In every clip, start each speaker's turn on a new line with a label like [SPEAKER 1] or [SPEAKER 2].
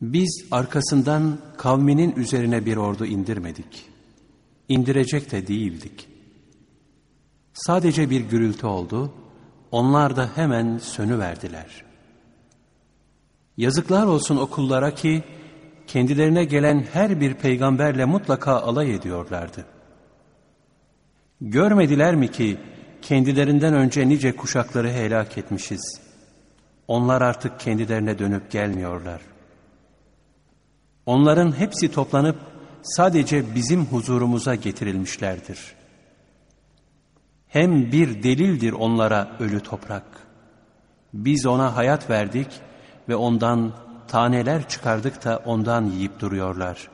[SPEAKER 1] Biz arkasından kavminin üzerine bir ordu indirmedik. İndirecek de değildik. Sadece bir gürültü oldu, onlar da hemen sönüverdiler. Yazıklar olsun okullara ki, kendilerine gelen her bir peygamberle mutlaka alay ediyorlardı. Görmediler mi ki, kendilerinden önce nice kuşakları helak etmişiz. Onlar artık kendilerine dönüp gelmiyorlar. Onların hepsi toplanıp sadece bizim huzurumuza getirilmişlerdir. Hem bir delildir onlara ölü toprak. Biz ona hayat verdik ve ondan taneler çıkardık da ondan yiyip duruyorlar.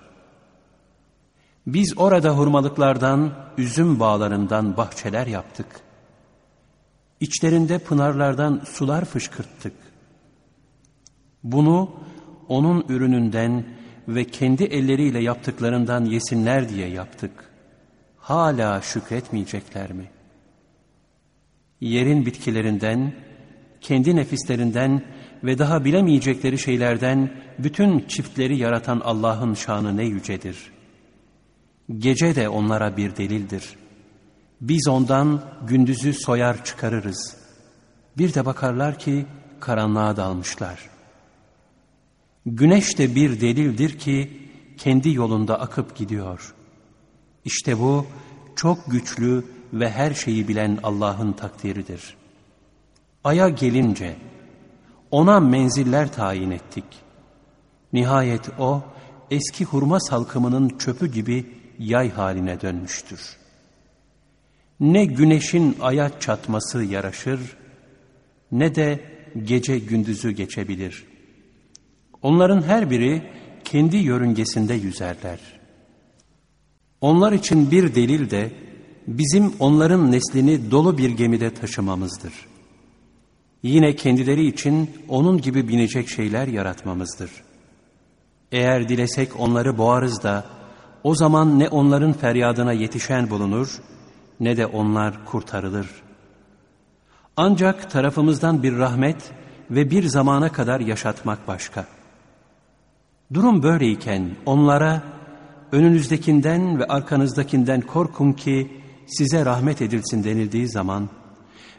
[SPEAKER 1] Biz orada hurmalıklardan, üzüm bağlarından bahçeler yaptık.'' İçlerinde pınarlardan sular fışkırttık. Bunu onun ürününden ve kendi elleriyle yaptıklarından yesinler diye yaptık. Hala şükretmeyecekler mi? Yerin bitkilerinden, kendi nefislerinden ve daha bilemeyecekleri şeylerden bütün çiftleri yaratan Allah'ın şanı ne yücedir. Gece de onlara bir delildir.'' Biz ondan gündüzü soyar çıkarırız. Bir de bakarlar ki karanlığa dalmışlar. Güneş de bir delildir ki kendi yolunda akıp gidiyor. İşte bu çok güçlü ve her şeyi bilen Allah'ın takdiridir. Aya gelince ona menziller tayin ettik. Nihayet o eski hurma salkımının çöpü gibi yay haline dönmüştür.'' Ne güneşin aya çatması yaraşır, ne de gece gündüzü geçebilir. Onların her biri kendi yörüngesinde yüzerler. Onlar için bir delil de bizim onların neslini dolu bir gemide taşımamızdır. Yine kendileri için onun gibi binecek şeyler yaratmamızdır. Eğer dilesek onları boğarız da o zaman ne onların feryadına yetişen bulunur ne de onlar kurtarılır. Ancak tarafımızdan bir rahmet ve bir zamana kadar yaşatmak başka. Durum böyleyken onlara önünüzdekinden ve arkanızdakinden korkun ki size rahmet edilsin denildiği zaman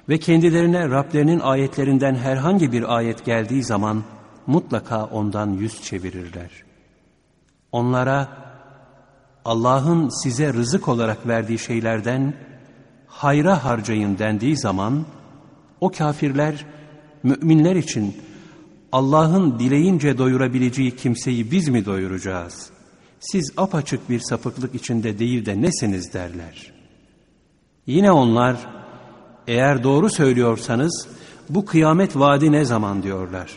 [SPEAKER 1] ve kendilerine Rablerinin ayetlerinden herhangi bir ayet geldiği zaman mutlaka ondan yüz çevirirler. Onlara Allah'ın size rızık olarak verdiği şeylerden hayra harcayın dendiği zaman o kafirler müminler için Allah'ın dileyince doyurabileceği kimseyi biz mi doyuracağız? Siz apaçık bir sapıklık içinde değil de nesiniz derler. Yine onlar eğer doğru söylüyorsanız bu kıyamet vaadi ne zaman diyorlar.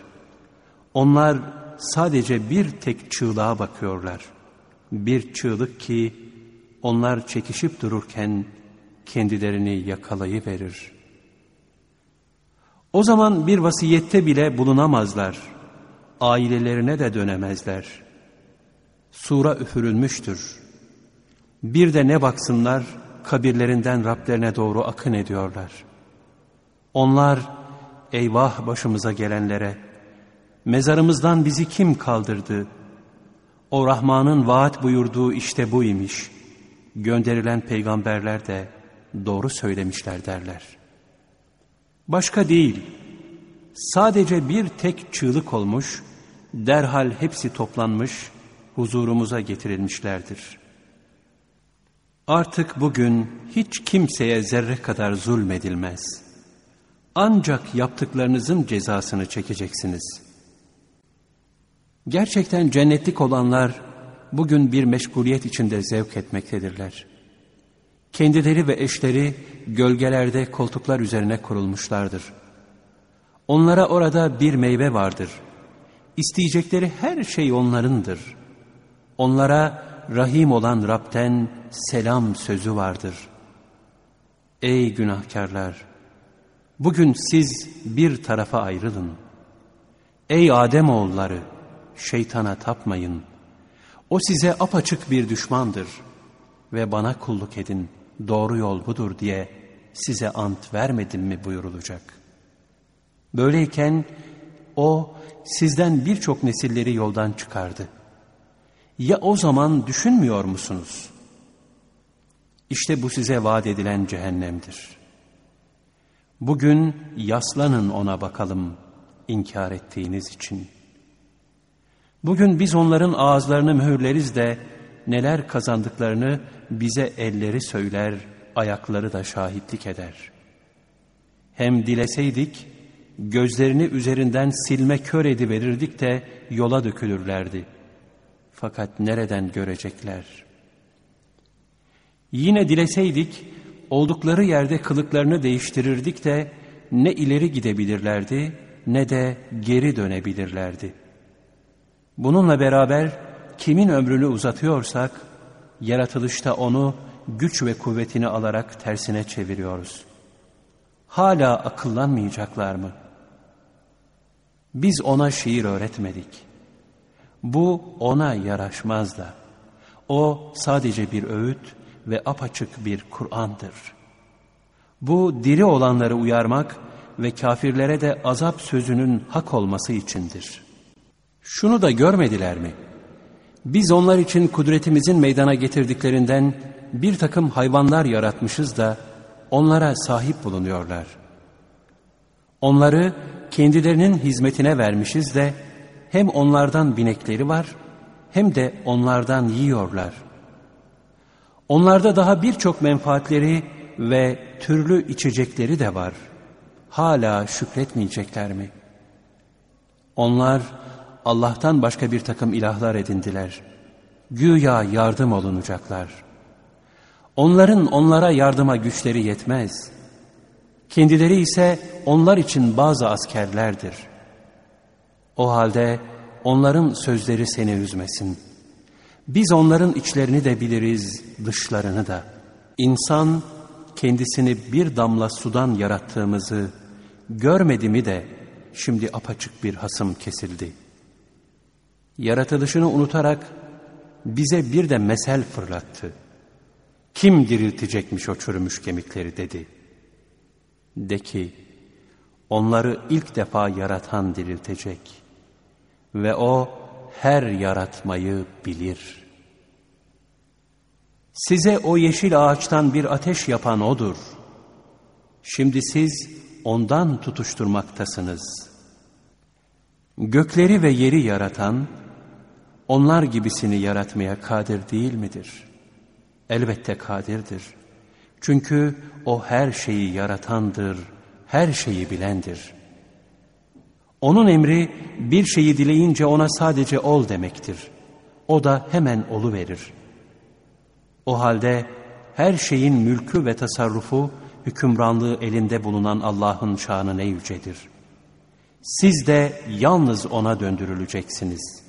[SPEAKER 1] Onlar sadece bir tek çığlığa bakıyorlar. Bir çığlık ki onlar çekişip dururken kendilerini yakalayıverir. O zaman bir vasiyette bile bulunamazlar. Ailelerine de dönemezler. Sura üfürülmüştür. Bir de ne baksınlar kabirlerinden Rablerine doğru akın ediyorlar. Onlar eyvah başımıza gelenlere mezarımızdan bizi kim kaldırdı? O Rahman'ın vaat buyurduğu işte bu imiş. Gönderilen peygamberler de doğru söylemişler derler. Başka değil, sadece bir tek çığlık olmuş, derhal hepsi toplanmış, huzurumuza getirilmişlerdir. Artık bugün hiç kimseye zerre kadar zulmedilmez. Ancak yaptıklarınızın cezasını çekeceksiniz. Gerçekten cennetlik olanlar bugün bir meşguliyet içinde zevk etmektedirler. Kendileri ve eşleri gölgelerde koltuklar üzerine kurulmuşlardır. Onlara orada bir meyve vardır. İsteyecekleri her şey onlarındır. Onlara rahim olan Rab'den selam sözü vardır. Ey günahkarlar! Bugün siz bir tarafa ayrılın. Ey Adem oğulları, Şeytana tapmayın. O size apaçık bir düşmandır ve bana kulluk edin.'' Doğru yol budur diye size ant vermedim mi buyurulacak. Böyleyken O sizden birçok nesilleri yoldan çıkardı. Ya o zaman düşünmüyor musunuz? İşte bu size vaat edilen cehennemdir. Bugün yaslanın ona bakalım inkar ettiğiniz için. Bugün biz onların ağızlarını mühürleriz de neler kazandıklarını bize elleri söyler, ayakları da şahitlik eder. Hem dileseydik, gözlerini üzerinden silme kör ediverirdik de yola dökülürlerdi. Fakat nereden görecekler? Yine dileseydik, oldukları yerde kılıklarını değiştirirdik de ne ileri gidebilirlerdi ne de geri dönebilirlerdi. Bununla beraber kimin ömrünü uzatıyorsak, yaratılışta onu güç ve kuvvetini alarak tersine çeviriyoruz. Hala akıllanmayacaklar mı? Biz ona şiir öğretmedik. Bu ona yaraşmaz da. O sadece bir öğüt ve apaçık bir Kur'an'dır. Bu diri olanları uyarmak ve kafirlere de azap sözünün hak olması içindir. Şunu da görmediler mi? Biz onlar için kudretimizin meydana getirdiklerinden bir takım hayvanlar yaratmışız da onlara sahip bulunuyorlar. Onları kendilerinin hizmetine vermişiz de hem onlardan binekleri var hem de onlardan yiyorlar. Onlarda daha birçok menfaatleri ve türlü içecekleri de var. Hala şükretmeyecekler mi? Onlar Allah'tan başka bir takım ilahlar edindiler. Güya yardım olunacaklar. Onların onlara yardıma güçleri yetmez. Kendileri ise onlar için bazı askerlerdir. O halde onların sözleri seni üzmesin. Biz onların içlerini de biliriz, dışlarını da. İnsan kendisini bir damla sudan yarattığımızı görmedi mi de şimdi apaçık bir hasım kesildi.'' Yaratılışını unutarak bize bir de mesel fırlattı. Kim diriltecekmiş o çürümüş kemikleri dedi. De ki, onları ilk defa yaratan diriltecek ve o her yaratmayı bilir. Size o yeşil ağaçtan bir ateş yapan odur. Şimdi siz ondan tutuşturmaktasınız. Gökleri ve yeri yaratan, onlar gibisini yaratmaya kadir değil midir? Elbette kadirdir. Çünkü o her şeyi yaratandır, her şeyi bilendir. Onun emri bir şeyi dileyince ona sadece ol demektir. O da hemen olu verir. O halde her şeyin mülkü ve tasarrufu, hükümranlığı elinde bulunan Allah'ın şanı ne yücedir. Siz de yalnız O'na döndürüleceksiniz.''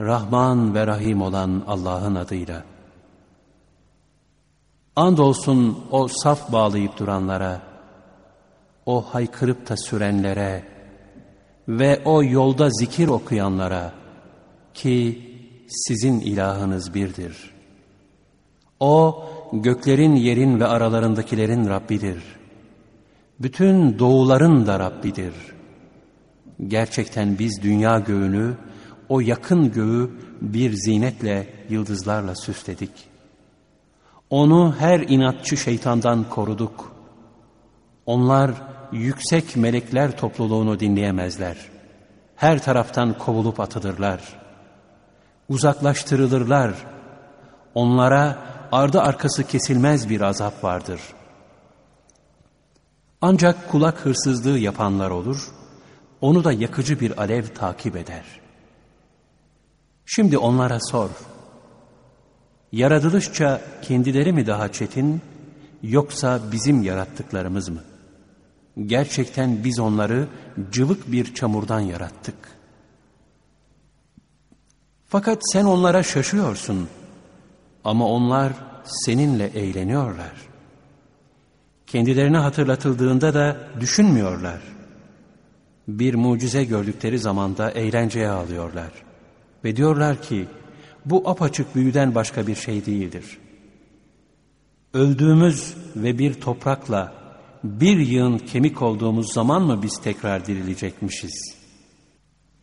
[SPEAKER 1] Rahman ve Rahim olan Allah'ın adıyla. Andolsun o saf bağlayıp duranlara, o haykırıp da sürenlere ve o yolda zikir okuyanlara ki sizin ilahınız birdir. O göklerin, yerin ve aralarındakilerin Rabbidir. Bütün doğuların da Rabbidir. Gerçekten biz dünya göğünü o yakın göğü bir zinetle, yıldızlarla süsledik. Onu her inatçı şeytandan koruduk. Onlar yüksek melekler topluluğunu dinleyemezler. Her taraftan kovulup atılırlar. Uzaklaştırılırlar. Onlara ardı arkası kesilmez bir azap vardır. Ancak kulak hırsızlığı yapanlar olur, onu da yakıcı bir alev takip eder.'' Şimdi onlara sor. Yaratılışça kendileri mi daha çetin yoksa bizim yarattıklarımız mı? Gerçekten biz onları cıvık bir çamurdan yarattık. Fakat sen onlara şaşıyorsun ama onlar seninle eğleniyorlar. Kendilerine hatırlatıldığında da düşünmüyorlar. Bir mucize gördükleri zamanda eğlenceye alıyorlar. Ve diyorlar ki bu apaçık büyüden başka bir şey değildir. Öldüğümüz ve bir toprakla bir yığın kemik olduğumuz zaman mı biz tekrar dirilecekmişiz?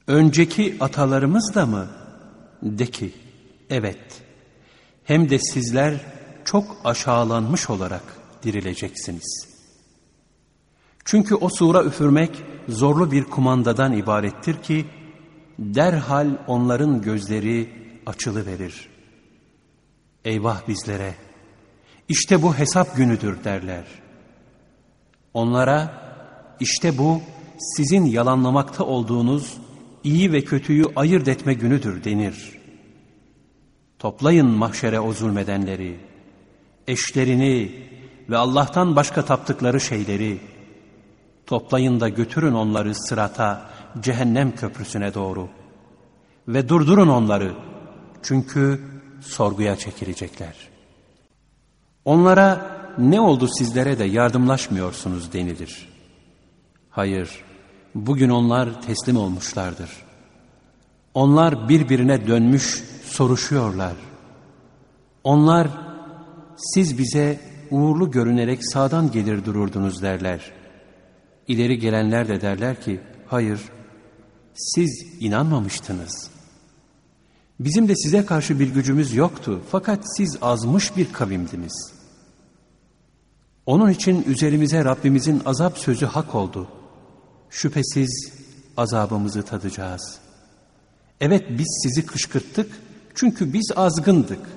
[SPEAKER 1] Önceki atalarımız da mı? De ki, evet. Hem de sizler çok aşağılanmış olarak dirileceksiniz. Çünkü o sura üfürmek zorlu bir kumandadan ibarettir ki, derhal onların gözleri açılı verir. Eyvah bizlere! İşte bu hesap günüdür derler. Onlara işte bu sizin yalanlamakta olduğunuz iyi ve kötüyü ayırt etme günüdür denir. Toplayın mahşere o zulmedenleri, eşlerini ve Allah'tan başka taptıkları şeyleri, toplayın da götürün onları sırata, cehennem köprüsüne doğru ve durdurun onları çünkü sorguya çekilecekler. Onlara ne oldu sizlere de yardımlaşmıyorsunuz denilir. Hayır, bugün onlar teslim olmuşlardır. Onlar birbirine dönmüş soruşuyorlar. Onlar siz bize uğurlu görünerek sağdan gelir dururdunuz derler. İleri gelenler de derler ki hayır siz inanmamıştınız. Bizim de size karşı bir gücümüz yoktu fakat siz azmış bir kavimdiniz. Onun için üzerimize Rabbimizin azap sözü hak oldu. Şüphesiz azabımızı tadacağız. Evet biz sizi kışkırttık çünkü biz azgındık.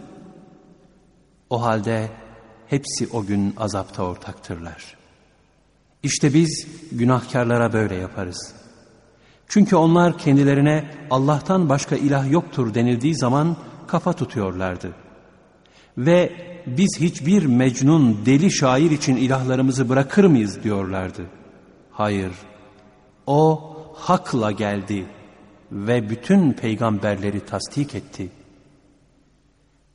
[SPEAKER 1] O halde hepsi o gün azapta ortaktırlar. İşte biz günahkarlara böyle yaparız. Çünkü onlar kendilerine Allah'tan başka ilah yoktur denildiği zaman kafa tutuyorlardı. Ve biz hiçbir mecnun deli şair için ilahlarımızı bırakır mıyız diyorlardı. Hayır, o hakla geldi ve bütün peygamberleri tasdik etti.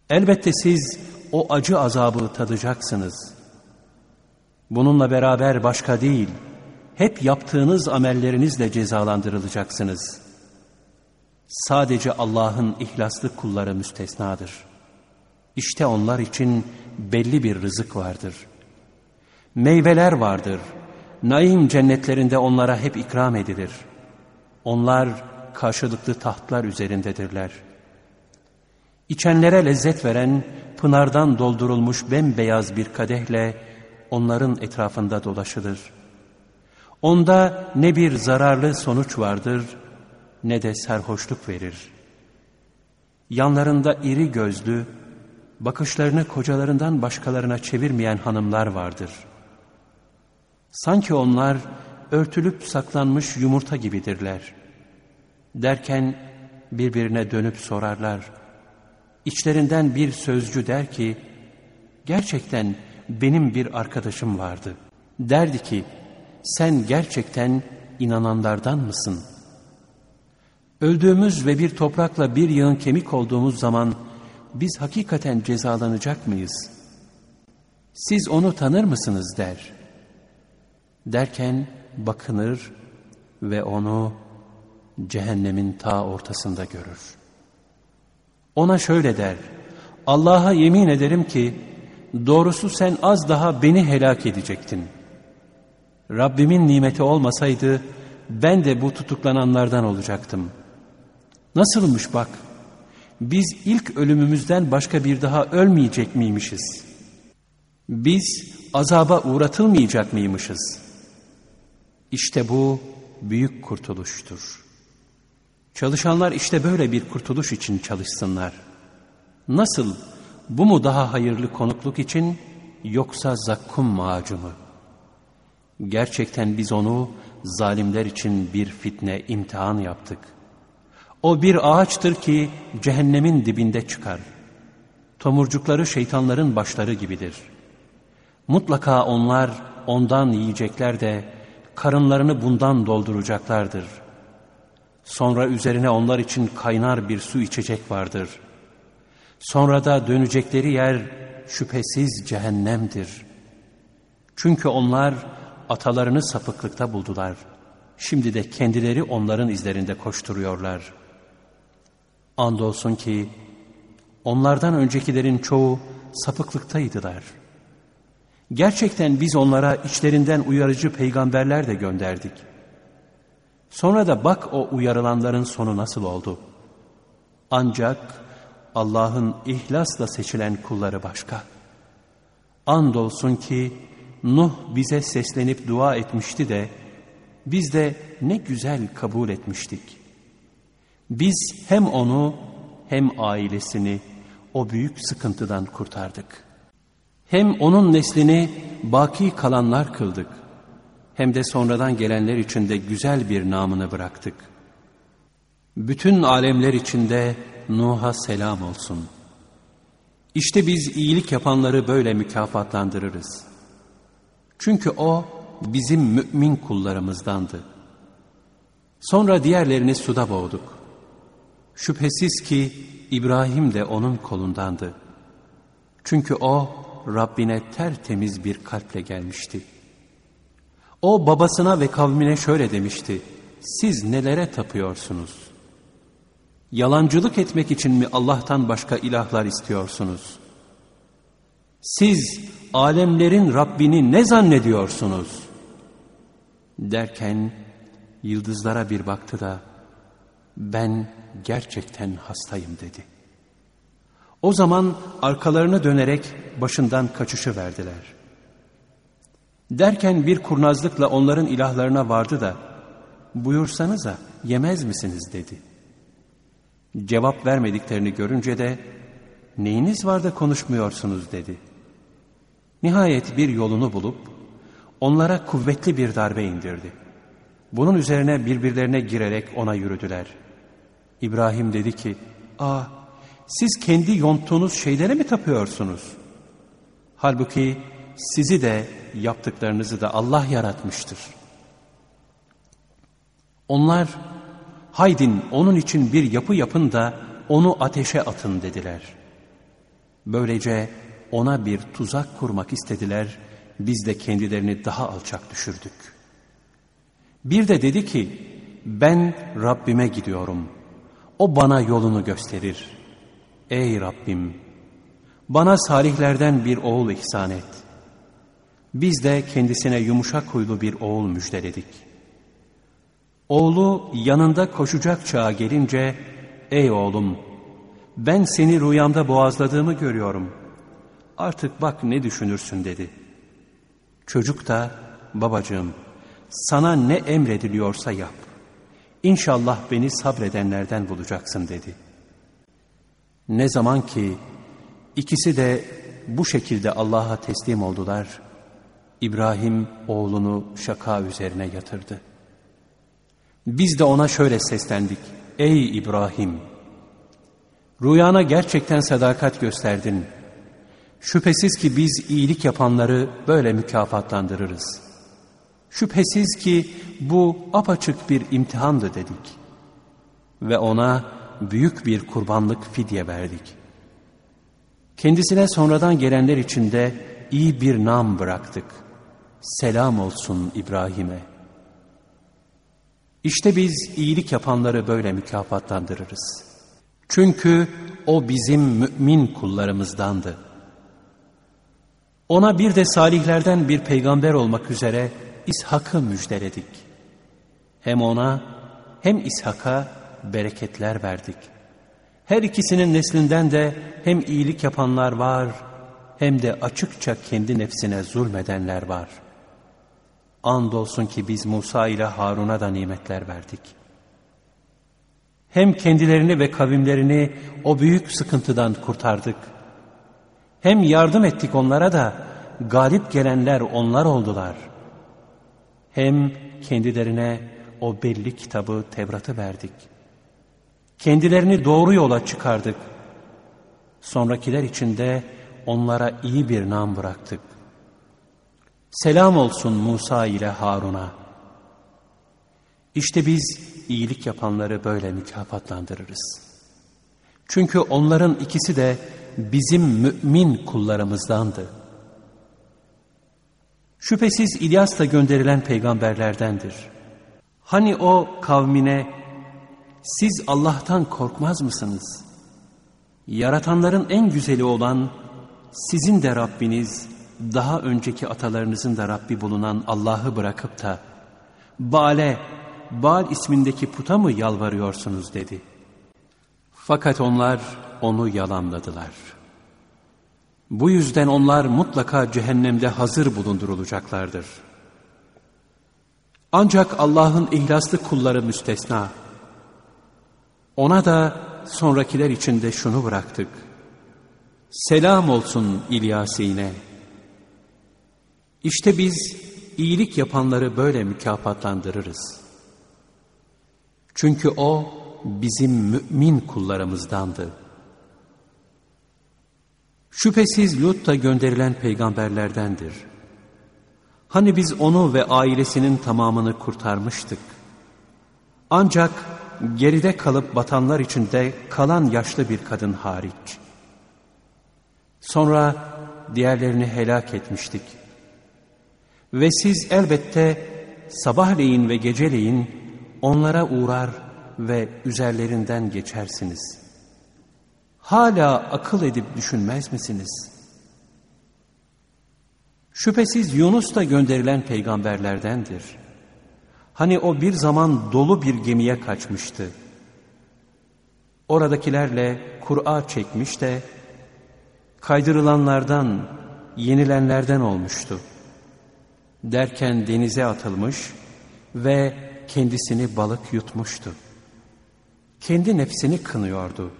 [SPEAKER 1] Elbette siz o acı azabı tadacaksınız. Bununla beraber başka değil, hep yaptığınız amellerinizle cezalandırılacaksınız. Sadece Allah'ın ihlaslı kulları müstesnadır. İşte onlar için belli bir rızık vardır. Meyveler vardır. Naim cennetlerinde onlara hep ikram edilir. Onlar karşılıklı tahtlar üzerindedirler. İçenlere lezzet veren pınardan doldurulmuş bembeyaz bir kadehle onların etrafında dolaşılır. Onda ne bir zararlı sonuç vardır ne de serhoşluk verir. Yanlarında iri gözlü, bakışlarını kocalarından başkalarına çevirmeyen hanımlar vardır. Sanki onlar örtülüp saklanmış yumurta gibidirler. Derken birbirine dönüp sorarlar. İçlerinden bir sözcü der ki, gerçekten benim bir arkadaşım vardı. Derdi ki, sen gerçekten inananlardan mısın? Öldüğümüz ve bir toprakla bir yığın kemik olduğumuz zaman biz hakikaten cezalanacak mıyız? Siz onu tanır mısınız der. Derken bakınır ve onu cehennemin ta ortasında görür. Ona şöyle der, Allah'a yemin ederim ki doğrusu sen az daha beni helak edecektin. Rabbimin nimeti olmasaydı ben de bu tutuklananlardan olacaktım. Nasılmış bak, biz ilk ölümümüzden başka bir daha ölmeyecek miymişiz? Biz azaba uğratılmayacak mıymışız? İşte bu büyük kurtuluştur. Çalışanlar işte böyle bir kurtuluş için çalışsınlar. Nasıl? Bu mu daha hayırlı konukluk için yoksa zakkum macunu? Gerçekten biz onu zalimler için bir fitne imtihan yaptık. O bir ağaçtır ki cehennemin dibinde çıkar. Tomurcukları şeytanların başları gibidir. Mutlaka onlar ondan yiyecekler de karınlarını bundan dolduracaklardır. Sonra üzerine onlar için kaynar bir su içecek vardır. Sonra da dönecekleri yer şüphesiz cehennemdir. Çünkü onlar atalarını sapıklıkta buldular. Şimdi de kendileri onların izlerinde koşturuyorlar. Andolsun ki onlardan öncekilerin çoğu sapıklıktaydılar. Gerçekten biz onlara içlerinden uyarıcı peygamberler de gönderdik. Sonra da bak o uyarılanların sonu nasıl oldu. Ancak Allah'ın ihlasla seçilen kulları başka. Andolsun ki Nuh bize seslenip dua etmişti de biz de ne güzel kabul etmiştik. Biz hem onu hem ailesini o büyük sıkıntıdan kurtardık. Hem onun neslini baki kalanlar kıldık. Hem de sonradan gelenler içinde güzel bir namını bıraktık. Bütün alemler içinde Nuh'a selam olsun. İşte biz iyilik yapanları böyle mükafatlandırırız. Çünkü o bizim mümin kullarımızdandı. Sonra diğerlerini suda boğduk. Şüphesiz ki İbrahim de onun kolundandı. Çünkü o Rabbine tertemiz bir kalple gelmişti. O babasına ve kavmine şöyle demişti. Siz nelere tapıyorsunuz? Yalancılık etmek için mi Allah'tan başka ilahlar istiyorsunuz? Siz alemlerin Rabbini ne zannediyorsunuz? Derken yıldızlara bir baktı da ben gerçekten hastayım dedi. O zaman arkalarını dönerek başından kaçışı verdiler. Derken bir kurnazlıkla onların ilahlarına vardı da buyursanıza yemez misiniz dedi. Cevap vermediklerini görünce de neyiniz var da konuşmuyorsunuz dedi. Nihayet bir yolunu bulup onlara kuvvetli bir darbe indirdi. Bunun üzerine birbirlerine girerek ona yürüdüler. İbrahim dedi ki, ''Aa, siz kendi yonttuğunuz şeylere mi tapıyorsunuz? Halbuki sizi de yaptıklarınızı da Allah yaratmıştır. Onlar, haydin onun için bir yapı yapın da onu ateşe atın dediler. Böylece ona bir tuzak kurmak istediler, biz de kendilerini daha alçak düşürdük. Bir de dedi ki, ben Rabbime gidiyorum, o bana yolunu gösterir.'' Ey Rabbim! Bana salihlerden bir oğul ihsan et. Biz de kendisine yumuşak huylu bir oğul müjdeledik. Oğlu yanında koşacak çağa gelince, Ey oğlum! Ben seni rüyamda boğazladığımı görüyorum. Artık bak ne düşünürsün dedi. Çocuk da, babacığım, sana ne emrediliyorsa yap. İnşallah beni sabredenlerden bulacaksın dedi.'' Ne zaman ki ikisi de bu şekilde Allah'a teslim oldular, İbrahim oğlunu şaka üzerine yatırdı. Biz de ona şöyle seslendik. Ey İbrahim! Rüyana gerçekten sadakat gösterdin. Şüphesiz ki biz iyilik yapanları böyle mükafatlandırırız. Şüphesiz ki bu apaçık bir imtihandı dedik. Ve ona büyük bir kurbanlık fidye verdik. Kendisine sonradan gelenler için de iyi bir nam bıraktık. Selam olsun İbrahim'e. İşte biz iyilik yapanları böyle mükafatlandırırız. Çünkü o bizim mümin kullarımızdandı. Ona bir de salihlerden bir peygamber olmak üzere İshak'ı müjdeledik. Hem ona hem İshak'a bereketler verdik. Her ikisinin neslinden de hem iyilik yapanlar var hem de açıkça kendi nefsine zulmedenler var. Andolsun ki biz Musa ile Harun'a da nimetler verdik. Hem kendilerini ve kavimlerini o büyük sıkıntıdan kurtardık. Hem yardım ettik onlara da galip gelenler onlar oldular. Hem kendilerine o belli kitabı Tevrat'ı verdik.'' Kendilerini doğru yola çıkardık. Sonrakiler içinde onlara iyi bir nam bıraktık. Selam olsun Musa ile Harun'a. İşte biz iyilik yapanları böyle mükafatlandırırız. Çünkü onların ikisi de bizim mümin kullarımızdandı. Şüphesiz İlyas da gönderilen peygamberlerdendir. Hani o kavmine siz Allah'tan korkmaz mısınız? Yaratanların en güzeli olan sizin de Rabbiniz daha önceki atalarınızın da Rabbi bulunan Allah'ı bırakıp da Bale, Bal ismindeki puta mı yalvarıyorsunuz dedi. Fakat onlar onu yalanladılar. Bu yüzden onlar mutlaka cehennemde hazır bulundurulacaklardır. Ancak Allah'ın ihlaslı kulları müstesna. Ona da sonrakiler içinde şunu bıraktık. Selam olsun İlyasine. İşte biz iyilik yapanları böyle mükafatlandırırız. Çünkü o bizim mümin kullarımızdandı. Şüphesiz Lut da gönderilen peygamberlerdendir. Hani biz onu ve ailesinin tamamını kurtarmıştık. Ancak geride kalıp batanlar içinde kalan yaşlı bir kadın hariç. Sonra diğerlerini helak etmiştik. Ve siz elbette sabahleyin ve geceleyin onlara uğrar ve üzerlerinden geçersiniz. Hala akıl edip düşünmez misiniz? Şüphesiz Yunus da gönderilen peygamberlerdendir. Hani o bir zaman dolu bir gemiye kaçmıştı. Oradakilerle Kur'a çekmiş de kaydırılanlardan, yenilenlerden olmuştu. Derken denize atılmış ve kendisini balık yutmuştu. Kendi nefsini kınıyordu.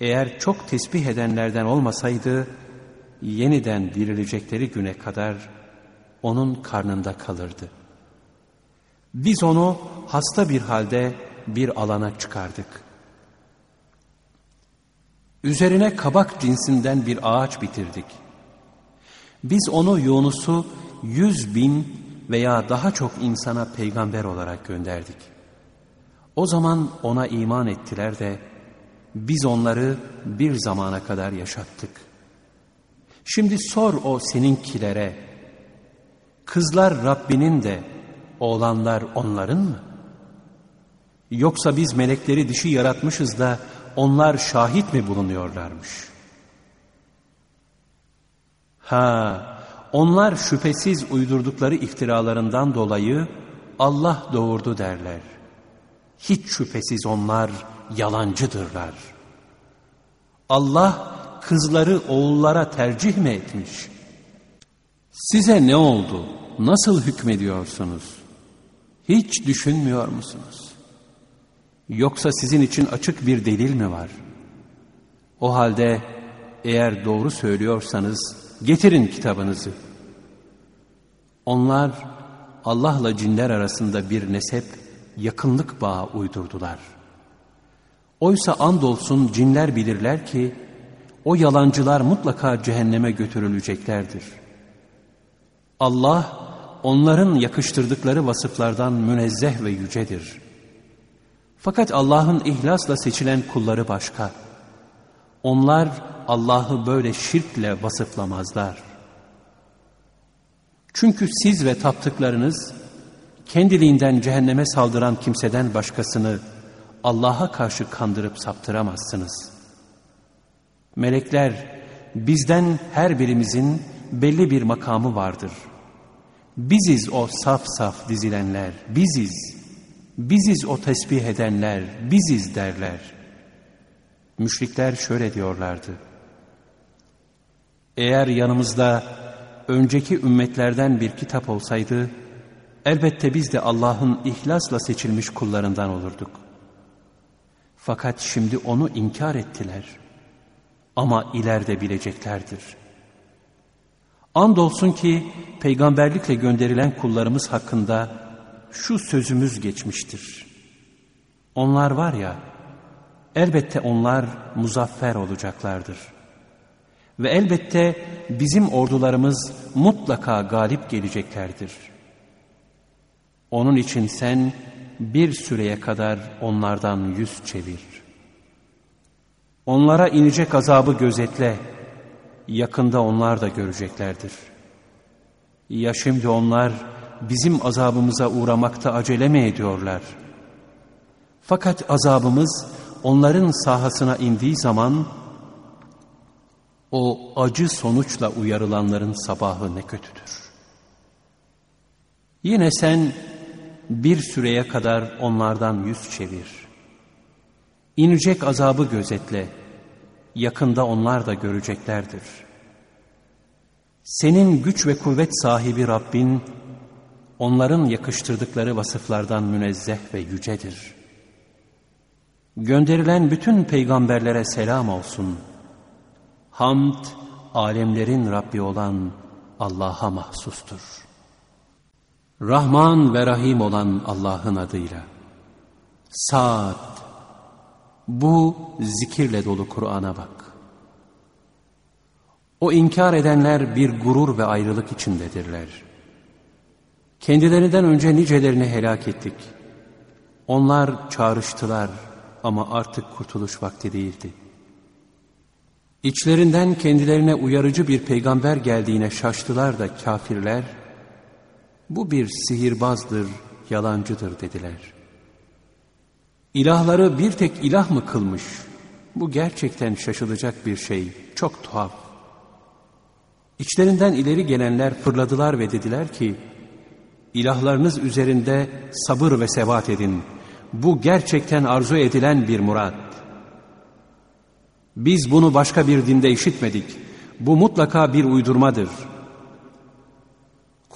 [SPEAKER 1] Eğer çok tesbih edenlerden olmasaydı, yeniden dirilecekleri güne kadar onun karnında kalırdı. Biz onu hasta bir halde bir alana çıkardık. Üzerine kabak cinsinden bir ağaç bitirdik. Biz onu Yunus'u yüz bin veya daha çok insana peygamber olarak gönderdik. O zaman ona iman ettiler de biz onları bir zamana kadar yaşattık. Şimdi sor o seninkilere, kızlar Rabbinin de, oğlanlar onların mı? Yoksa biz melekleri dişi yaratmışız da onlar şahit mi bulunuyorlarmış? Ha, onlar şüphesiz uydurdukları iftiralarından dolayı Allah doğurdu derler. Hiç şüphesiz onlar yalancıdırlar. Allah kızları oğullara tercih mi etmiş? Size ne oldu? Nasıl hükmediyorsunuz? Hiç düşünmüyor musunuz? Yoksa sizin için açık bir delil mi var? O halde eğer doğru söylüyorsanız getirin kitabınızı. Onlar Allah'la cinler arasında bir nesep, yakınlık bağı uydurdular. Oysa andolsun cinler bilirler ki, o yalancılar mutlaka cehenneme götürüleceklerdir. Allah, onların yakıştırdıkları vasıflardan münezzeh ve yücedir. Fakat Allah'ın ihlasla seçilen kulları başka. Onlar Allah'ı böyle şirkle vasıflamazlar. Çünkü siz ve taptıklarınız kendiliğinden cehenneme saldıran kimseden başkasını Allah'a karşı kandırıp saptıramazsınız. Melekler bizden her birimizin belli bir makamı vardır. Biziz o saf saf dizilenler, biziz. Biziz o tesbih edenler, biziz derler. Müşrikler şöyle diyorlardı. Eğer yanımızda önceki ümmetlerden bir kitap olsaydı, elbette biz de Allah'ın ihlasla seçilmiş kullarından olurduk. Fakat şimdi onu inkar ettiler. Ama ileride bileceklerdir. Andolsun ki peygamberlikle gönderilen kullarımız hakkında şu sözümüz geçmiştir. Onlar var ya, elbette onlar muzaffer olacaklardır.'' Ve elbette bizim ordularımız mutlaka galip geleceklerdir. Onun için sen bir süreye kadar onlardan yüz çevir. Onlara inecek azabı gözetle, yakında onlar da göreceklerdir. Ya şimdi onlar bizim azabımıza uğramakta acele mi ediyorlar? Fakat azabımız onların sahasına indiği zaman O acı sonuçla uyarılanların sabahı ne kötüdür. Yine sen bir süreye kadar onlardan yüz çevir. İnecek azabı gözetle. Yakında onlar da göreceklerdir. Senin güç ve kuvvet sahibi Rabbin, onların yakıştırdıkları vasıflardan münezzeh ve yücedir. Gönderilen bütün peygamberlere selam olsun. Hamd, alemlerin Rabbi olan Allah'a mahsustur. Rahman ve Rahim olan Allah'ın adıyla. Saat. Bu zikirle dolu Kur'an'a bak. O inkar edenler bir gurur ve ayrılık içindedirler. Kendilerinden önce nicelerini helak ettik. Onlar çağrıştılar ama artık kurtuluş vakti değildi. İçlerinden kendilerine uyarıcı bir peygamber geldiğine şaştılar da kafirler, bu bir sihirbazdır, yalancıdır dediler. İlahları bir tek ilah mı kılmış? Bu gerçekten şaşılacak bir şey, çok tuhaf. İçlerinden ileri gelenler fırladılar ve dediler ki, İlahlarınız üzerinde sabır ve sebat edin. Bu gerçekten arzu edilen bir murat. Biz bunu başka bir dinde işitmedik. Bu mutlaka bir uydurmadır.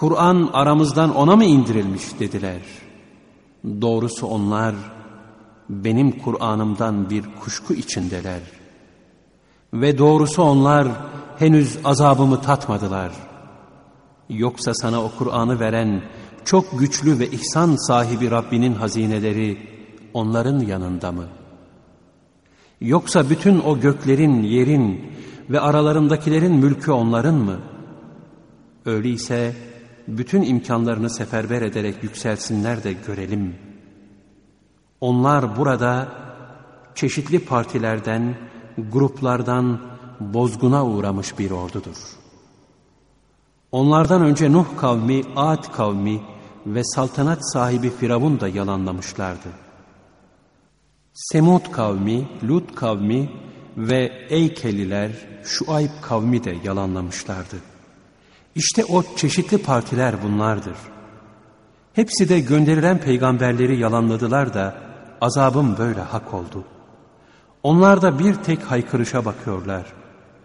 [SPEAKER 1] Kur'an aramızdan ona mı indirilmiş dediler. Doğrusu onlar benim Kur'an'ımdan bir kuşku içindeler. Ve doğrusu onlar henüz azabımı tatmadılar. Yoksa sana o Kur'an'ı veren çok güçlü ve ihsan sahibi Rabbinin hazineleri onların yanında mı? Yoksa bütün o göklerin, yerin ve aralarındakilerin mülkü onların mı? Öyleyse bütün imkanlarını seferber ederek yükselsinler de görelim. Onlar burada çeşitli partilerden, gruplardan bozguna uğramış bir ordudur. Onlardan önce Nuh kavmi, Ad kavmi ve saltanat sahibi Firavun da yalanlamışlardı. Semud kavmi, Lut kavmi ve Eykeliler, Şuayb kavmi de yalanlamışlardı. İşte o çeşitli partiler bunlardır. Hepsi de gönderilen peygamberleri yalanladılar da azabım böyle hak oldu. Onlar da bir tek haykırışa bakıyorlar.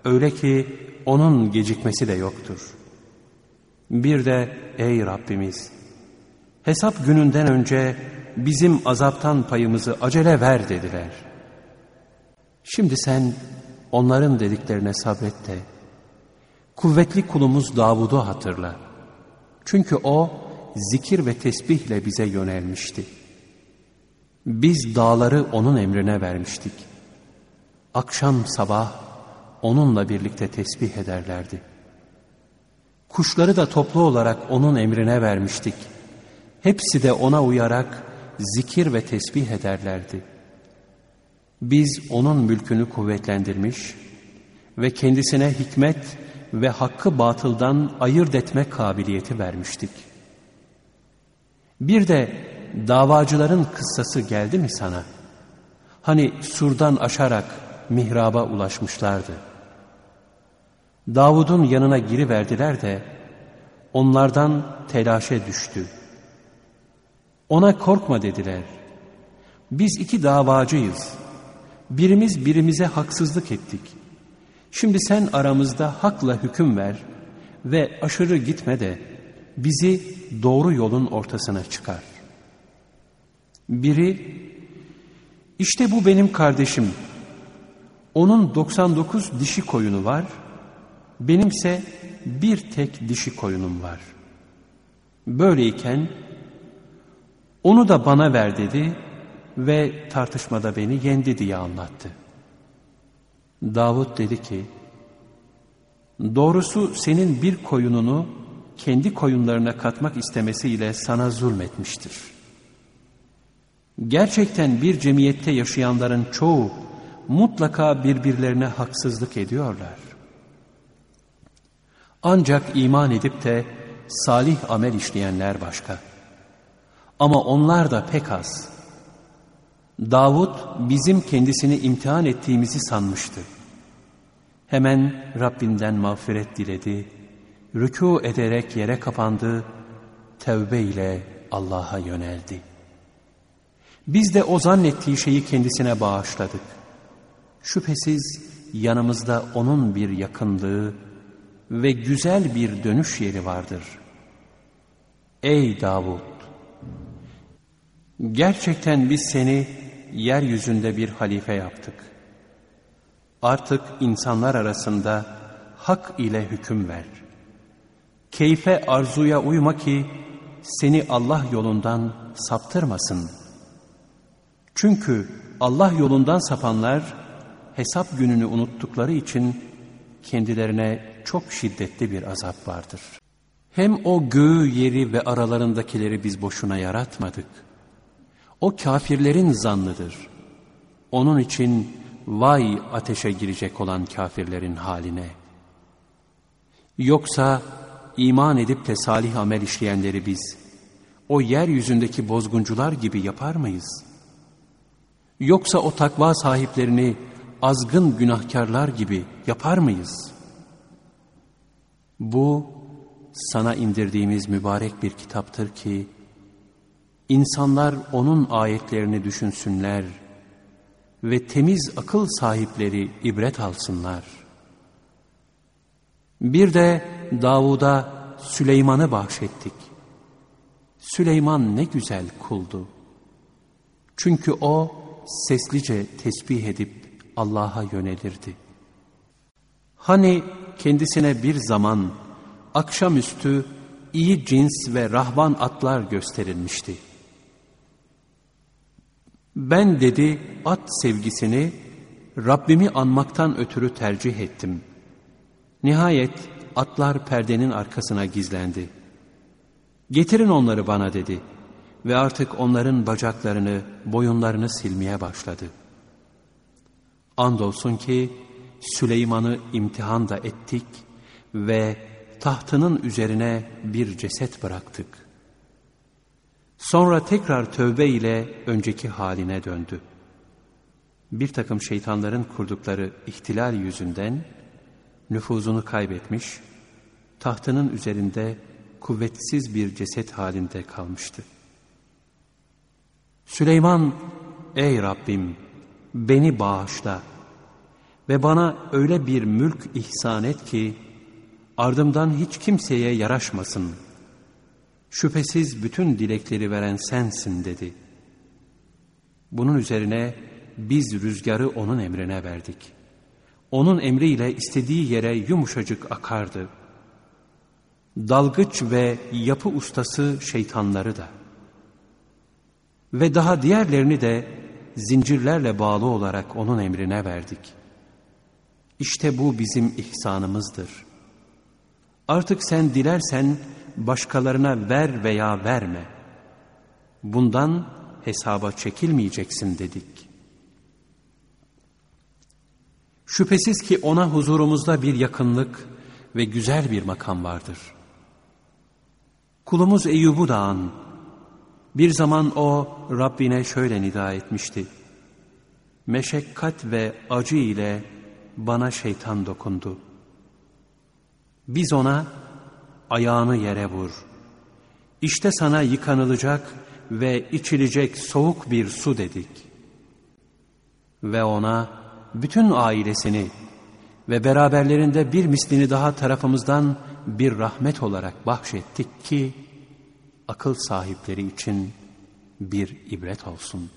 [SPEAKER 1] Öyle ki onun gecikmesi de yoktur. Bir de ey Rabbimiz hesap gününden önce bizim azaptan payımızı acele ver dediler. Şimdi sen onların dediklerine sabret de kuvvetli kulumuz Davud'u hatırla. Çünkü o zikir ve tesbihle bize yönelmişti. Biz dağları onun emrine vermiştik. Akşam sabah onunla birlikte tesbih ederlerdi. Kuşları da toplu olarak onun emrine vermiştik. Hepsi de ona uyarak zikir ve tesbih ederlerdi. Biz onun mülkünü kuvvetlendirmiş ve kendisine hikmet ve hakkı batıldan ayırt etme kabiliyeti vermiştik. Bir de davacıların kıssası geldi mi sana? Hani surdan aşarak mihraba ulaşmışlardı. Davud'un yanına giriverdiler de onlardan telaşe düştü. Ona korkma dediler. Biz iki davacıyız. Birimiz birimize haksızlık ettik. Şimdi sen aramızda hakla hüküm ver ve aşırı gitme de bizi doğru yolun ortasına çıkar. Biri, işte bu benim kardeşim. Onun 99 dişi koyunu var, benimse bir tek dişi koyunum var. Böyleyken onu da bana ver dedi ve tartışmada beni yendi diye anlattı. Davut dedi ki, Doğrusu senin bir koyununu kendi koyunlarına katmak istemesiyle sana zulmetmiştir. Gerçekten bir cemiyette yaşayanların çoğu mutlaka birbirlerine haksızlık ediyorlar. Ancak iman edip de salih amel işleyenler başka. Ama onlar da pek az. Davud bizim kendisini imtihan ettiğimizi sanmıştı. Hemen Rabbinden mağfiret diledi, rükû ederek yere kapandı, tevbe ile Allah'a yöneldi. Biz de o zannettiği şeyi kendisine bağışladık. Şüphesiz yanımızda onun bir yakınlığı ve güzel bir dönüş yeri vardır. Ey Davud! Gerçekten biz seni yeryüzünde bir halife yaptık. Artık insanlar arasında hak ile hüküm ver. Keyfe arzuya uyma ki seni Allah yolundan saptırmasın. Çünkü Allah yolundan sapanlar hesap gününü unuttukları için kendilerine çok şiddetli bir azap vardır. Hem o göğü, yeri ve aralarındakileri biz boşuna yaratmadık. O kafirlerin zannıdır. Onun için vay ateşe girecek olan kafirlerin haline. Yoksa iman edip de salih amel işleyenleri biz, o yeryüzündeki bozguncular gibi yapar mıyız? Yoksa o takva sahiplerini azgın günahkarlar gibi yapar mıyız? Bu sana indirdiğimiz mübarek bir kitaptır ki insanlar onun ayetlerini düşünsünler ve temiz akıl sahipleri ibret alsınlar. Bir de Davud'a Süleyman'ı bahşettik. Süleyman ne güzel kuldu. Çünkü o seslice tesbih edip Allah'a yönelirdi. Hani kendisine bir zaman akşamüstü iyi cins ve rahvan atlar gösterilmişti. Ben dedi at sevgisini Rabbimi anmaktan ötürü tercih ettim. Nihayet atlar perdenin arkasına gizlendi. Getirin onları bana dedi ve artık onların bacaklarını, boyunlarını silmeye başladı. Andolsun ki Süleyman'ı imtihan da ettik ve tahtının üzerine bir ceset bıraktık. Sonra tekrar tövbe ile önceki haline döndü. Bir takım şeytanların kurdukları ihtilal yüzünden nüfuzunu kaybetmiş, tahtının üzerinde kuvvetsiz bir ceset halinde kalmıştı. Süleyman, ey Rabbim beni bağışla ve bana öyle bir mülk ihsan et ki ardımdan hiç kimseye yaraşmasın. Şüphesiz bütün dilekleri veren sensin dedi. Bunun üzerine biz rüzgarı onun emrine verdik. Onun emriyle istediği yere yumuşacık akardı. Dalgıç ve yapı ustası şeytanları da. Ve daha diğerlerini de zincirlerle bağlı olarak onun emrine verdik. İşte bu bizim ihsanımızdır. Artık sen dilersen başkalarına ver veya verme. Bundan hesaba çekilmeyeceksin dedik. Şüphesiz ki ona huzurumuzda bir yakınlık ve güzel bir makam vardır. Kulumuz Eyyub'u da an. Bir zaman o Rabbine şöyle nida etmişti. Meşekkat ve acı ile bana şeytan dokundu. Biz ona ayağını yere vur. İşte sana yıkanılacak ve içilecek soğuk bir su dedik. Ve ona bütün ailesini ve beraberlerinde bir mislini daha tarafımızdan bir rahmet olarak bahşettik ki akıl sahipleri için bir ibret olsun.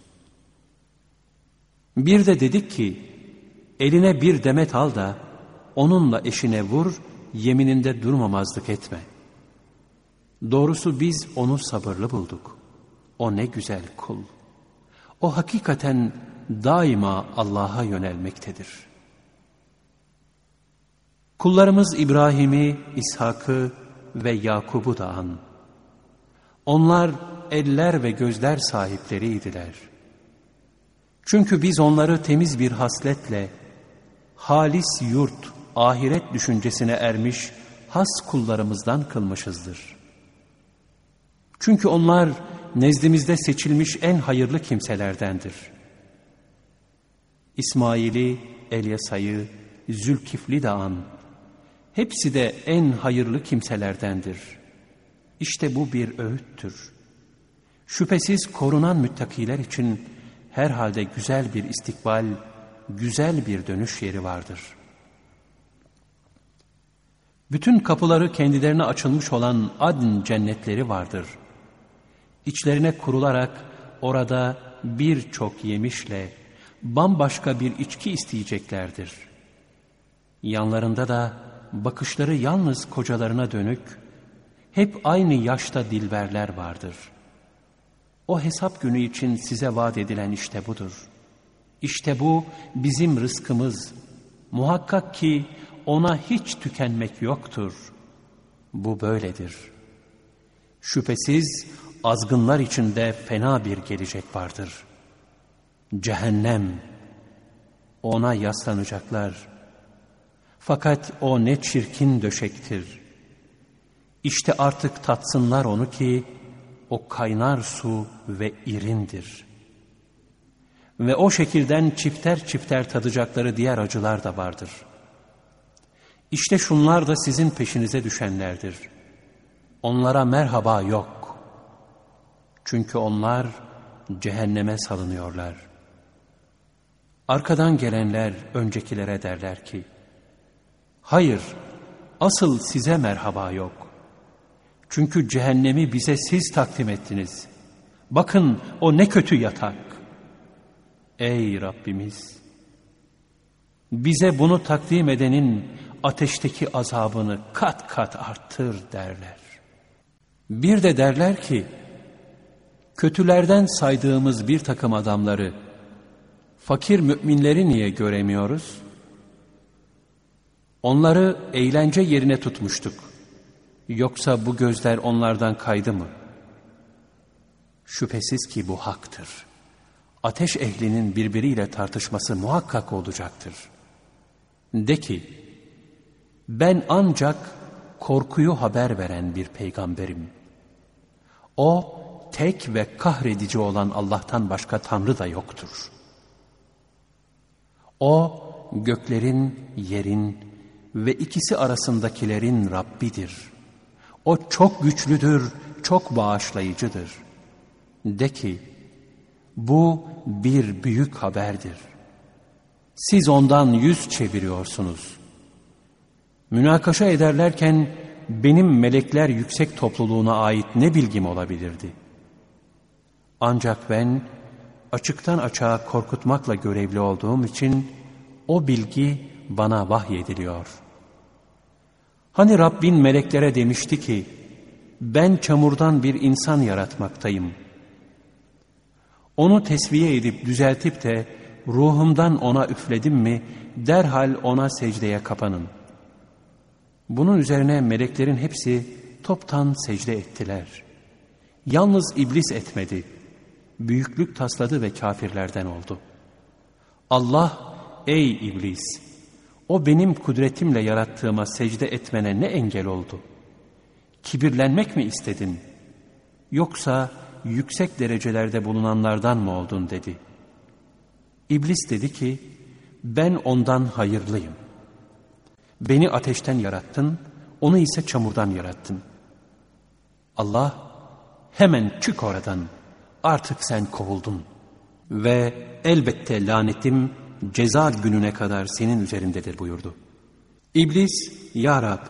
[SPEAKER 1] Bir de dedik ki eline bir demet al da onunla eşine vur yemininde durmamazlık etme. Doğrusu biz onu sabırlı bulduk. O ne güzel kul. O hakikaten daima Allah'a yönelmektedir. Kullarımız İbrahim'i, İshak'ı ve Yakub'u da an. Onlar eller ve gözler sahipleriydiler. Çünkü biz onları temiz bir hasletle, halis yurt, ahiret düşüncesine ermiş has kullarımızdan kılmışızdır. Çünkü onlar nezdimizde seçilmiş en hayırlı kimselerdendir. İsmail'i, Elyasa'yı, Zülkifli de an. Hepsi de en hayırlı kimselerdendir. İşte bu bir öğüttür. Şüphesiz korunan müttakiler için herhalde güzel bir istikbal, güzel bir dönüş yeri vardır. Bütün kapıları kendilerine açılmış olan adn cennetleri vardır. İçlerine kurularak orada birçok yemişle bambaşka bir içki isteyeceklerdir. Yanlarında da bakışları yalnız kocalarına dönük, hep aynı yaşta dilberler vardır. O hesap günü için size vaat edilen işte budur. İşte bu bizim rızkımız. Muhakkak ki ona hiç tükenmek yoktur. Bu böyledir. Şüphesiz azgınlar içinde fena bir gelecek vardır. Cehennem. Ona yaslanacaklar. Fakat o ne çirkin döşektir. İşte artık tatsınlar onu ki o kaynar su ve irindir. Ve o şekilden çifter çifter tadacakları diğer acılar da vardır. İşte şunlar da sizin peşinize düşenlerdir. Onlara merhaba yok. Çünkü onlar cehenneme salınıyorlar. Arkadan gelenler öncekilere derler ki, Hayır, asıl size merhaba yok. Çünkü cehennemi bize siz takdim ettiniz. Bakın o ne kötü yatak. Ey Rabbimiz! Bize bunu takdim edenin ateşteki azabını kat kat arttır derler. Bir de derler ki, kötülerden saydığımız bir takım adamları, fakir müminleri niye göremiyoruz? Onları eğlence yerine tutmuştuk. Yoksa bu gözler onlardan kaydı mı? Şüphesiz ki bu haktır. Ateş ehlinin birbiriyle tartışması muhakkak olacaktır. De ki, ben ancak korkuyu haber veren bir peygamberim. O, tek ve kahredici olan Allah'tan başka Tanrı da yoktur. O, göklerin, yerin ve ikisi arasındakilerin Rabbidir.'' O çok güçlüdür, çok bağışlayıcıdır. De ki, bu bir büyük haberdir. Siz ondan yüz çeviriyorsunuz. Münakaşa ederlerken benim melekler yüksek topluluğuna ait ne bilgim olabilirdi? Ancak ben açıktan açığa korkutmakla görevli olduğum için o bilgi bana vahyediliyor.'' Hani Rabbin meleklere demişti ki, ben çamurdan bir insan yaratmaktayım. Onu tesviye edip düzeltip de ruhumdan ona üfledim mi derhal ona secdeye kapanın. Bunun üzerine meleklerin hepsi toptan secde ettiler. Yalnız iblis etmedi. Büyüklük tasladı ve kafirlerden oldu. Allah ey iblis! O benim kudretimle yarattığıma secde etmene ne engel oldu? Kibirlenmek mi istedin? Yoksa yüksek derecelerde bulunanlardan mı oldun dedi. İblis dedi ki, ben ondan hayırlıyım. Beni ateşten yarattın, onu ise çamurdan yarattın. Allah, hemen çık oradan, artık sen kovuldun. Ve elbette lanetim ceza gününe kadar senin üzerindedir buyurdu. İblis, Ya Rab,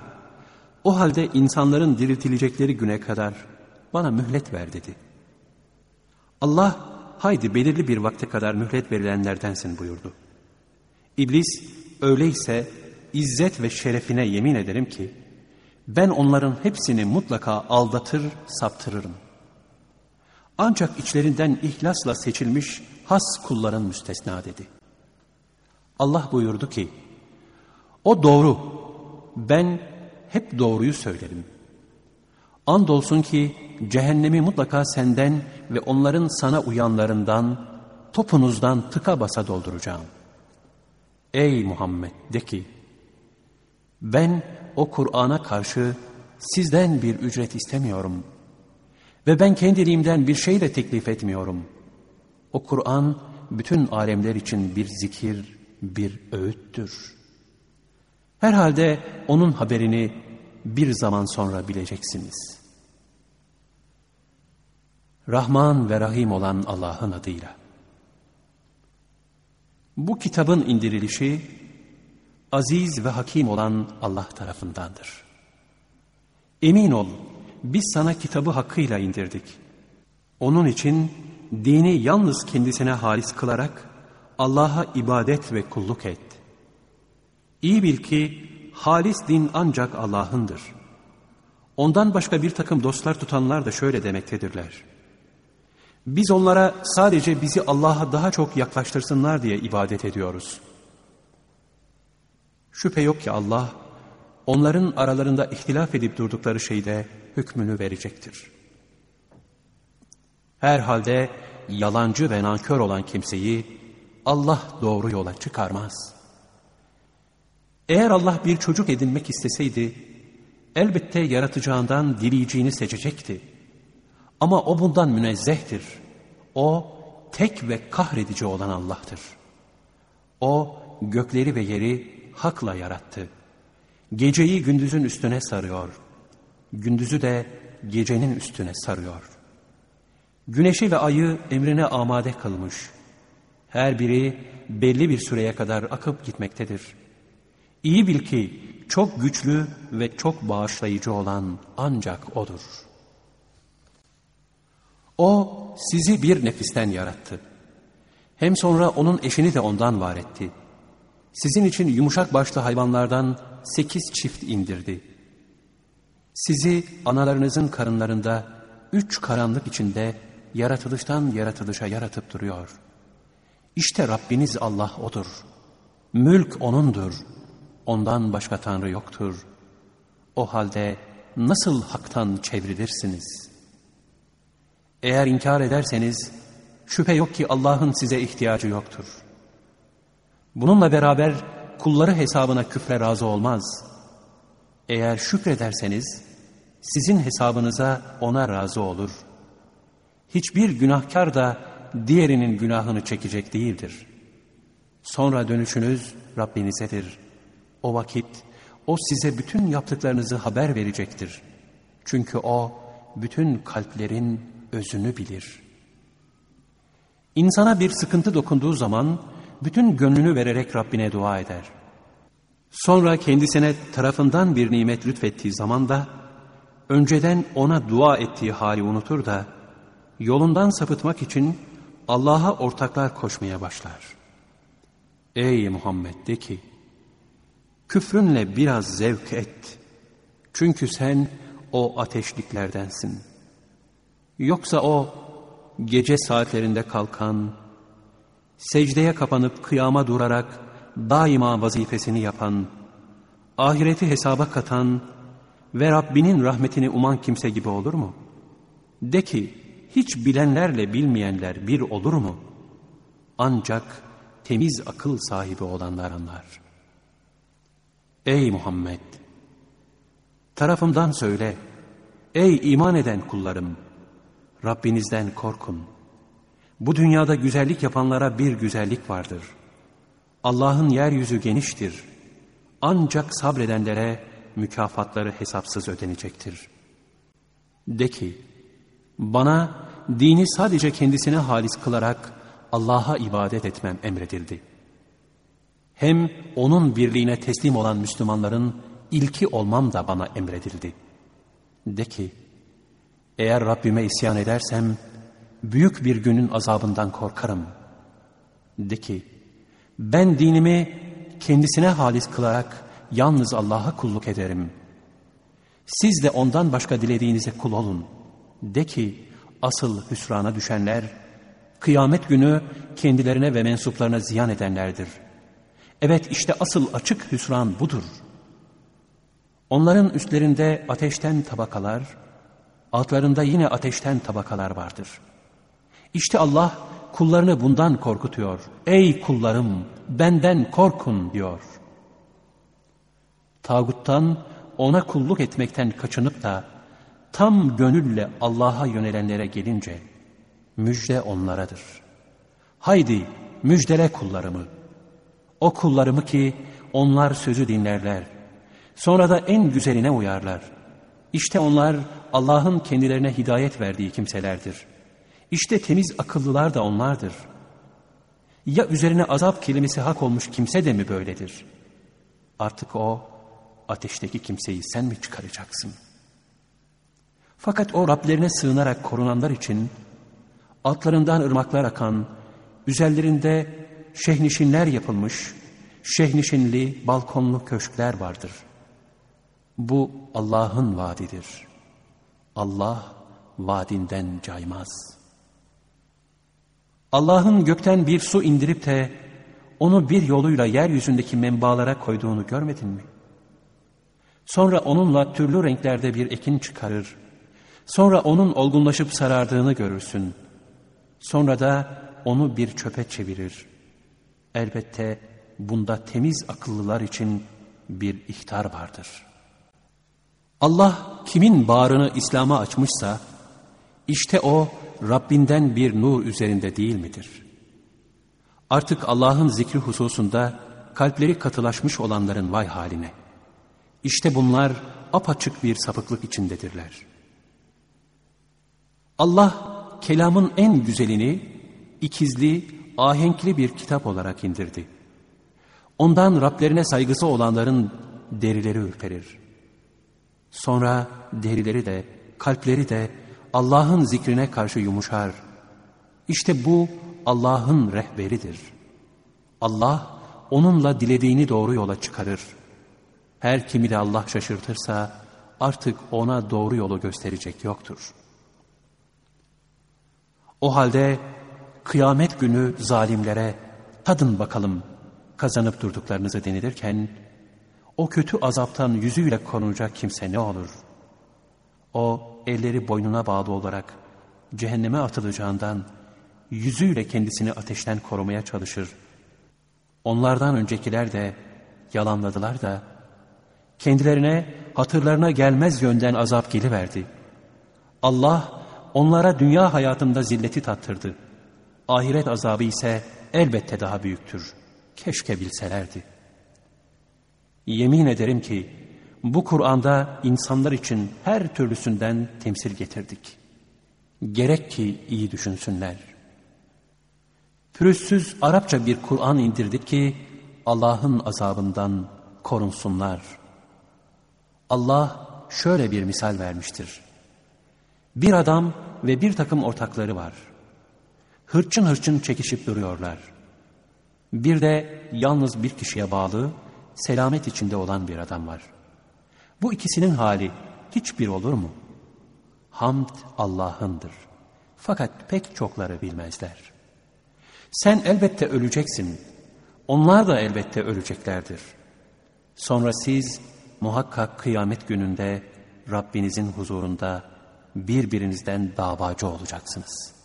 [SPEAKER 1] o halde insanların diriltilecekleri güne kadar bana mühlet ver dedi. Allah, haydi belirli bir vakte kadar mühlet verilenlerdensin buyurdu. İblis, öyleyse izzet ve şerefine yemin ederim ki, ben onların hepsini mutlaka aldatır, saptırırım. Ancak içlerinden ihlasla seçilmiş has kulların müstesna dedi. Allah buyurdu ki, o doğru, ben hep doğruyu söylerim. Andolsun ki cehennemi mutlaka senden ve onların sana uyanlarından, topunuzdan tıka basa dolduracağım. Ey Muhammed de ki, ben o Kur'an'a karşı sizden bir ücret istemiyorum. Ve ben kendiliğimden bir şey de teklif etmiyorum. O Kur'an bütün alemler için bir zikir, bir öğüttür. Herhalde onun haberini bir zaman sonra bileceksiniz. Rahman ve Rahim olan Allah'ın adıyla. Bu kitabın indirilişi aziz ve hakim olan Allah tarafındandır. Emin ol, biz sana kitabı hakkıyla indirdik. Onun için dini yalnız kendisine halis kılarak Allah'a ibadet ve kulluk et. İyi bil ki halis din ancak Allah'ındır. Ondan başka bir takım dostlar tutanlar da şöyle demektedirler. Biz onlara sadece bizi Allah'a daha çok yaklaştırsınlar diye ibadet ediyoruz. Şüphe yok ki Allah, onların aralarında ihtilaf edip durdukları şeyde hükmünü verecektir. Herhalde yalancı ve nankör olan kimseyi Allah doğru yola çıkarmaz. Eğer Allah bir çocuk edinmek isteseydi, elbette yaratacağından dileyeceğini seçecekti. Ama o bundan münezzehtir. O tek ve kahredici olan Allah'tır. O gökleri ve yeri hakla yarattı. Geceyi gündüzün üstüne sarıyor. Gündüzü de gecenin üstüne sarıyor. Güneşi ve ayı emrine amade kılmış. Her biri belli bir süreye kadar akıp gitmektedir. İyi bil ki çok güçlü ve çok bağışlayıcı olan ancak O'dur. O sizi bir nefisten yarattı. Hem sonra onun eşini de ondan var etti. Sizin için yumuşak başlı hayvanlardan sekiz çift indirdi. Sizi analarınızın karınlarında üç karanlık içinde yaratılıştan yaratılışa yaratıp duruyor. İşte Rabbiniz Allah O'dur. Mülk O'nundur. Ondan başka Tanrı yoktur. O halde nasıl haktan çevrilirsiniz? Eğer inkar ederseniz şüphe yok ki Allah'ın size ihtiyacı yoktur. Bununla beraber kulları hesabına küfre razı olmaz. Eğer şükrederseniz sizin hesabınıza ona razı olur. Hiçbir günahkar da diğerinin günahını çekecek değildir. Sonra dönüşünüz Rabbinizedir. O vakit o size bütün yaptıklarınızı haber verecektir. Çünkü o bütün kalplerin özünü bilir. İnsana bir sıkıntı dokunduğu zaman bütün gönlünü vererek Rabbine dua eder. Sonra kendisine tarafından bir nimet lütfettiği zaman da önceden ona dua ettiği hali unutur da yolundan sapıtmak için Allah'a ortaklar koşmaya başlar. Ey Muhammed de ki küfrünle biraz zevk et. Çünkü sen o ateşliklerdensin. Yoksa o gece saatlerinde kalkan, secdeye kapanıp kıyama durarak daima vazifesini yapan, ahireti hesaba katan ve Rabbinin rahmetini uman kimse gibi olur mu? De ki, hiç bilenlerle bilmeyenler bir olur mu? Ancak temiz akıl sahibi olanlar anlar. Ey Muhammed! Tarafımdan söyle, ey iman eden kullarım! Rabbinizden korkun. Bu dünyada güzellik yapanlara bir güzellik vardır. Allah'ın yeryüzü geniştir. Ancak sabredenlere mükafatları hesapsız ödenecektir. De ki, bana dini sadece kendisine halis kılarak Allah'a ibadet etmem emredildi. Hem onun birliğine teslim olan Müslümanların ilki olmam da bana emredildi. De ki, eğer Rabbime isyan edersem, büyük bir günün azabından korkarım. De ki, ben dinimi kendisine halis kılarak yalnız Allah'a kulluk ederim. Siz de ondan başka dilediğinize kul olun. De ki, asıl hüsrana düşenler, kıyamet günü kendilerine ve mensuplarına ziyan edenlerdir. Evet işte asıl açık hüsran budur. Onların üstlerinde ateşten tabakalar, altlarında yine ateşten tabakalar vardır. İşte Allah kullarını bundan korkutuyor. Ey kullarım benden korkun diyor. Tağuttan ona kulluk etmekten kaçınıp da tam gönülle Allah'a yönelenlere gelince müjde onlaradır. Haydi müjdele kullarımı. O kullarımı ki onlar sözü dinlerler. Sonra da en güzeline uyarlar. İşte onlar Allah'ın kendilerine hidayet verdiği kimselerdir. İşte temiz akıllılar da onlardır. Ya üzerine azap kelimesi hak olmuş kimse de mi böyledir? Artık o ateşteki kimseyi sen mi çıkaracaksın? Fakat o Rablerine sığınarak korunanlar için altlarından ırmaklar akan, üzerlerinde şehnişinler yapılmış, şehnişinli balkonlu köşkler vardır. Bu Allah'ın vaadidir. Allah vaadinden caymaz. Allah'ın gökten bir su indirip de onu bir yoluyla yeryüzündeki menbalara koyduğunu görmedin mi? Sonra onunla türlü renklerde bir ekin çıkarır. Sonra onun olgunlaşıp sarardığını görürsün. Sonra da onu bir çöpe çevirir. Elbette bunda temiz akıllılar için bir ihtar vardır. Allah kimin bağrını İslam'a açmışsa, işte o Rabbinden bir nur üzerinde değil midir? Artık Allah'ın zikri hususunda kalpleri katılaşmış olanların vay haline. İşte bunlar apaçık bir sapıklık içindedirler. Allah kelamın en güzelini ikizli, ahenkli bir kitap olarak indirdi. Ondan Rablerine saygısı olanların derileri ürperir. Sonra derileri de, kalpleri de Allah'ın zikrine karşı yumuşar. İşte bu Allah'ın rehberidir. Allah onunla dilediğini doğru yola çıkarır. Her kimi de Allah şaşırtırsa artık ona doğru yolu gösterecek yoktur. O halde kıyamet günü zalimlere tadın bakalım kazanıp durduklarınızı denilirken o kötü azaptan yüzüyle korunacak kimse ne olur? O elleri boynuna bağlı olarak cehenneme atılacağından yüzüyle kendisini ateşten korumaya çalışır. Onlardan öncekiler de yalanladılar da kendilerine hatırlarına gelmez yönden azap geliverdi. Allah onlara dünya hayatında zilleti tattırdı. Ahiret azabı ise elbette daha büyüktür. Keşke bilselerdi. Yemin ederim ki bu Kur'an'da insanlar için her türlüsünden temsil getirdik. Gerek ki iyi düşünsünler. Pürüzsüz Arapça bir Kur'an indirdik ki Allah'ın azabından korunsunlar. Allah şöyle bir misal vermiştir. Bir adam ve bir takım ortakları var. Hırçın hırçın çekişip duruyorlar. Bir de yalnız bir kişiye bağlı, selamet içinde olan bir adam var. Bu ikisinin hali hiçbir olur mu? Hamd Allah'ındır. Fakat pek çokları bilmezler. Sen elbette öleceksin. Onlar da elbette öleceklerdir. Sonra siz muhakkak kıyamet gününde Rabbinizin huzurunda birbirinizden davacı olacaksınız.''